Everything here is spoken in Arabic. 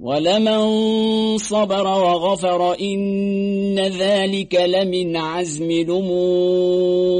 ولمن صبر وغفر إن ذلك لمن عزم الأمور.